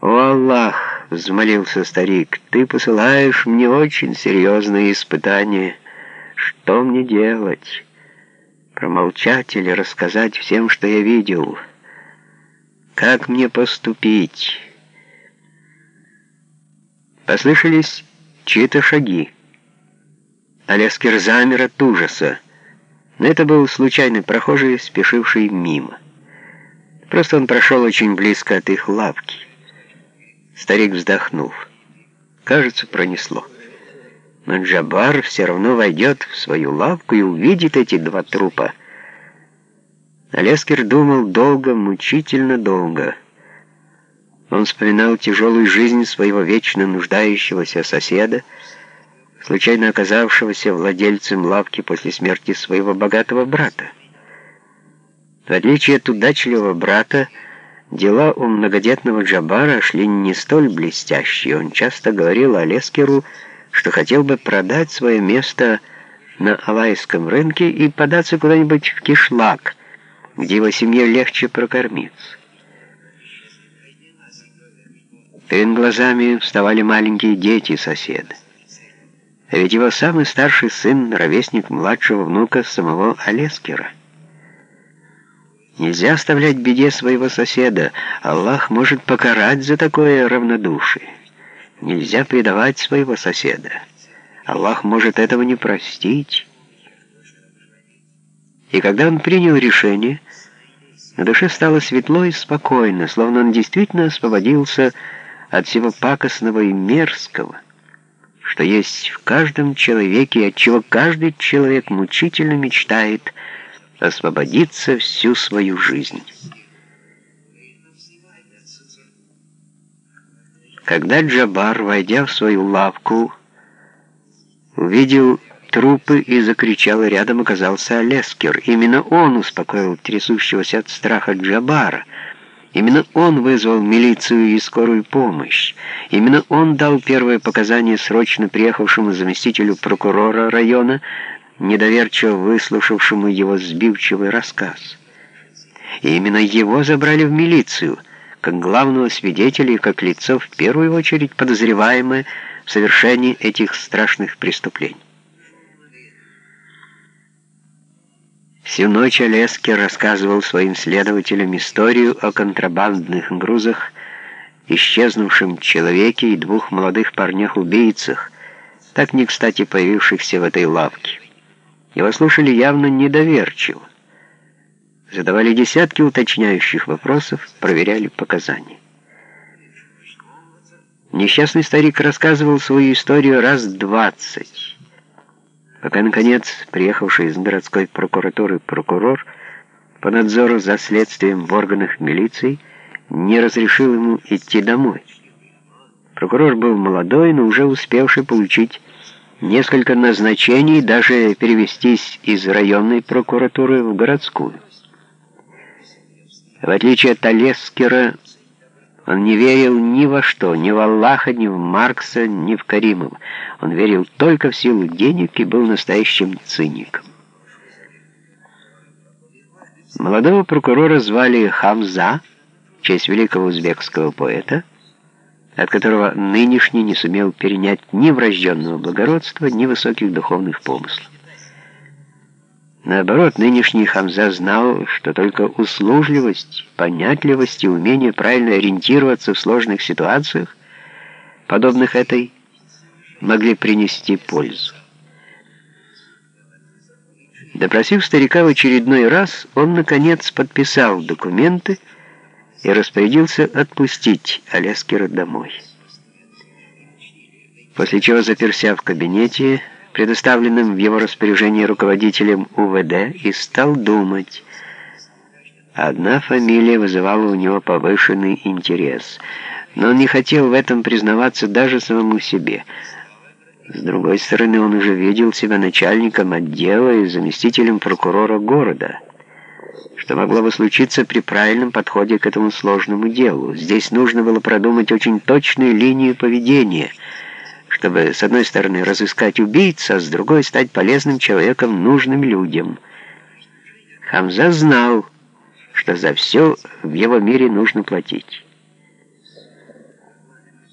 «О, Аллах!» — взмолился старик. «Ты посылаешь мне очень серьезные испытания. Что мне делать? Промолчать или рассказать всем, что я видел? Как мне поступить?» Послышались чьи-то шаги. Алескер замер от ужаса. Но это был случайный прохожий, спешивший мимо. Просто он прошел очень близко от их лавки. Старик вздохнул. Кажется, пронесло. Но Джабар все равно войдет в свою лавку и увидит эти два трупа. Алескер думал долго, мучительно долго. Он вспоминал тяжелую жизнь своего вечно нуждающегося соседа, случайно оказавшегося владельцем лавки после смерти своего богатого брата. В отличие от удачливого брата, дела у многодетного Джабара шли не столь блестящие. Он часто говорил Алескеру, что хотел бы продать свое место на Алайском рынке и податься куда-нибудь в Кишлак, где его семье легче прокормиться. Перед глазами вставали маленькие дети соседа. А ведь его самый старший сын — ровесник младшего внука самого Алескера. Нельзя оставлять беде своего соседа. Аллах может покарать за такое равнодушие. Нельзя предавать своего соседа. Аллах может этого не простить. И когда он принял решение, на душе стало светло и спокойно, словно он действительно освободился от всего пакостного и мерзкого, что есть в каждом человеке от чего каждый человек мучительно мечтает освободиться всю свою жизнь. Когда Джабар, войдя в свою лавку, увидел трупы и закричал, рядом оказался Алескер. Именно он успокоил трясущегося от страха Джабара — Именно он вызвал милицию и скорую помощь. Именно он дал первые показания срочно приехавшему заместителю прокурора района, недоверчиво выслушавшему его сбивчивый рассказ. И именно его забрали в милицию, как главного свидетеля и как лицо в первую очередь подозреваемое в совершении этих страшных преступлений. Всю ночь Олески рассказывал своим следователям историю о контрабандных грузах, исчезнувшем человеке и двух молодых парнях-убийцах, так не кстати появившихся в этой лавке. Его слушали явно недоверчиво. Задавали десятки уточняющих вопросов, проверяли показания. Несчастный старик рассказывал свою историю раз двадцать пока, наконец, приехавший из городской прокуратуры прокурор по надзору за следствием в органах милиции не разрешил ему идти домой. Прокурор был молодой, но уже успевший получить несколько назначений, даже перевестись из районной прокуратуры в городскую. В отличие от Олескера, он не верил ни во что, ни в Аллаха, ни в Маркса, ни в Каримова. Он верил только в силу денег и был настоящим циником. Молодого прокурора звали Хамза, в честь великого узбекского поэта, от которого нынешний не сумел перенять ни врожденного благородства, ни высоких духовных помыслов. Наоборот, нынешний Хамза знал, что только услужливость, понятливость и умение правильно ориентироваться в сложных ситуациях, подобных этой, могли принести пользу. Допросив старика в очередной раз, он, наконец, подписал документы и распорядился отпустить Аляскера домой. После чего, заперся в кабинете, предоставленным в его распоряжение руководителем УВД, и стал думать. Одна фамилия вызывала у него повышенный интерес, но он не хотел в этом признаваться даже самому себе. С другой стороны, он уже видел себя начальником отдела и заместителем прокурора города, что могло бы случиться при правильном подходе к этому сложному делу. Здесь нужно было продумать очень точную линию поведения – чтобы, с одной стороны, разыскать убийц, а с другой стать полезным человеком нужным людям. Хамза знал, что за все в его мире нужно платить.